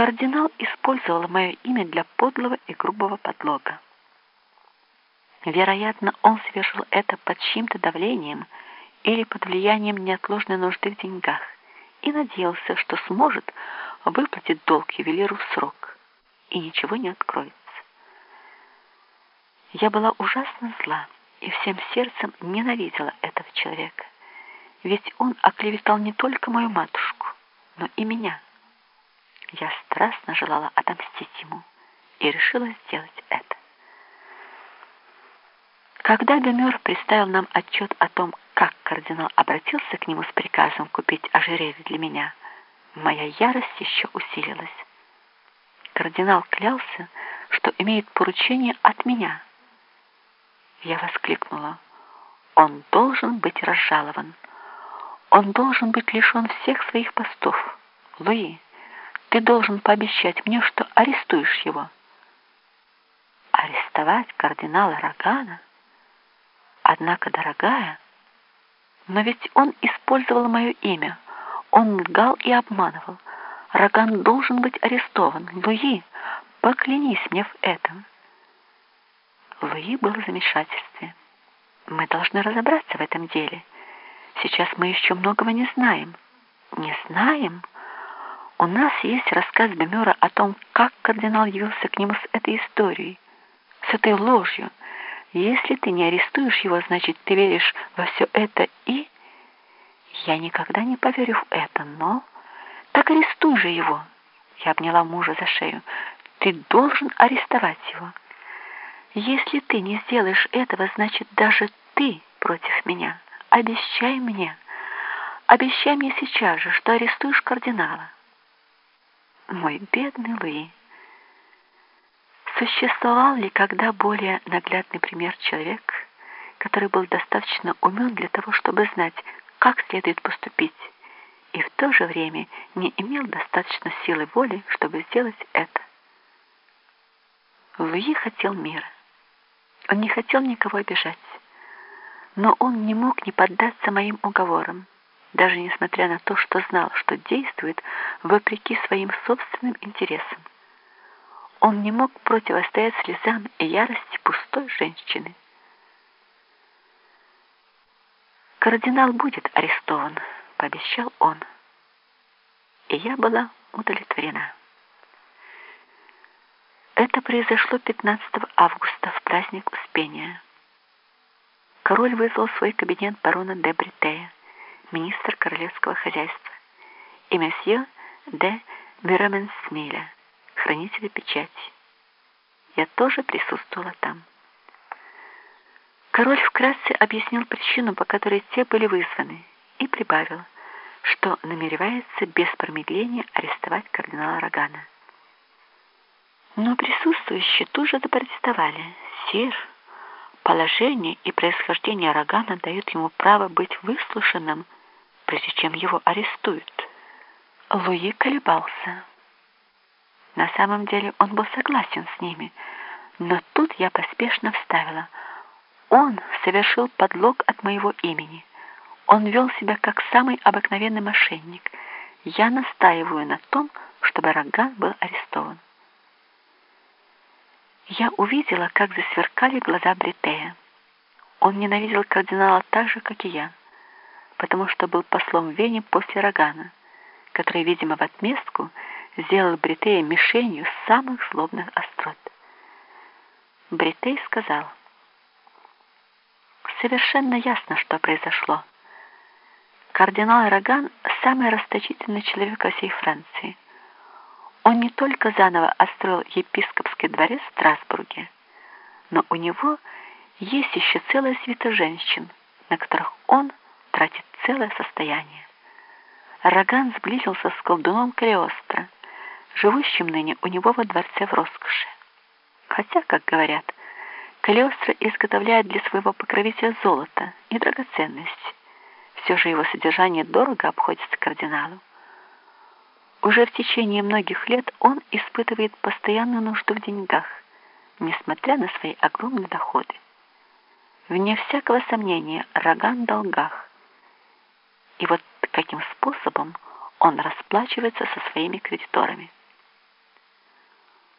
Кардинал использовал мое имя для подлого и грубого подлога. Вероятно, он совершил это под чьим-то давлением или под влиянием неотложной нужды в деньгах и надеялся, что сможет выплатить долг ювелиру в срок, и ничего не откроется. Я была ужасно зла и всем сердцем ненавидела этого человека, ведь он оклеветал не только мою матушку, но и меня. Я страстно желала отомстить ему и решила сделать это. Когда Гомер представил нам отчет о том, как кардинал обратился к нему с приказом купить ожерелье для меня, моя ярость еще усилилась. Кардинал клялся, что имеет поручение от меня. Я воскликнула. Он должен быть разжалован. Он должен быть лишен всех своих постов. Луи, ты должен пообещать мне, что арестуешь его. Арестовать кардинала Рогана? Однако, дорогая, но ведь он использовал мое имя. Он лгал и обманывал. Роган должен быть арестован. Луи, поклянись мне в этом. Луи был в замешательстве. Мы должны разобраться в этом деле. Сейчас мы еще многого не знаем. Не знаем? У нас есть рассказ Бемера о том, как кардинал явился к нему с этой историей, с этой ложью. Если ты не арестуешь его, значит, ты веришь во все это и... Я никогда не поверю в это, но... Так арестуй же его. Я обняла мужа за шею. Ты должен арестовать его. Если ты не сделаешь этого, значит, даже ты против меня. Обещай мне. Обещай мне сейчас же, что арестуешь кардинала. Мой бедный Луи. Существовал ли когда более наглядный пример человек, который был достаточно умен для того, чтобы знать, как следует поступить, и в то же время не имел достаточно силы воли, чтобы сделать это? Луи хотел мира. Он не хотел никого обижать, но он не мог не поддаться моим уговорам, даже несмотря на то, что знал, что действует вопреки своим собственным интересам. Он не мог противостоять слезам и ярости пустой женщины. «Кардинал будет арестован», — пообещал он. И я была удовлетворена. Это произошло 15 августа, в праздник Успения. Король вызвал в свой кабинет барона де Бритея, министр королевского хозяйства, и месье де Мираменсмиля, хранителя печати. Я тоже присутствовала там. Король вкратце объяснил причину, по которой те были вызваны, и прибавил, что намеревается без промедления арестовать кардинала Рогана. Но присутствующие тут же запротестовали. «Сир, положение и происхождение Рогана дают ему право быть выслушанным, прежде чем его арестуют». Луи колебался. На самом деле он был согласен с ними, но тут я поспешно вставила. Он совершил подлог от моего имени. Он вел себя как самый обыкновенный мошенник. Я настаиваю на том, чтобы Роган был арестован я увидела, как засверкали глаза Бритея. Он ненавидел кардинала так же, как и я, потому что был послом в Вене после Рогана, который, видимо, в отместку сделал Бритея мишенью самых злобных острот. Бритей сказал, «Совершенно ясно, что произошло. Кардинал Роган – самый расточительный человек во всей Франции – он не только заново отстроил епископский дворец в Страсбурге, но у него есть еще целая свита женщин, на которых он тратит целое состояние. Роган сблизился с колдуном Калиостро, живущим ныне у него во дворце в роскоши. Хотя, как говорят, Калиостро изготовляет для своего покровителя золото и драгоценности. Все же его содержание дорого обходится кардиналу. Уже в течение многих лет он испытывает постоянную нужду в деньгах, несмотря на свои огромные доходы. Вне всякого сомнения, Роган в долгах. И вот каким способом он расплачивается со своими кредиторами.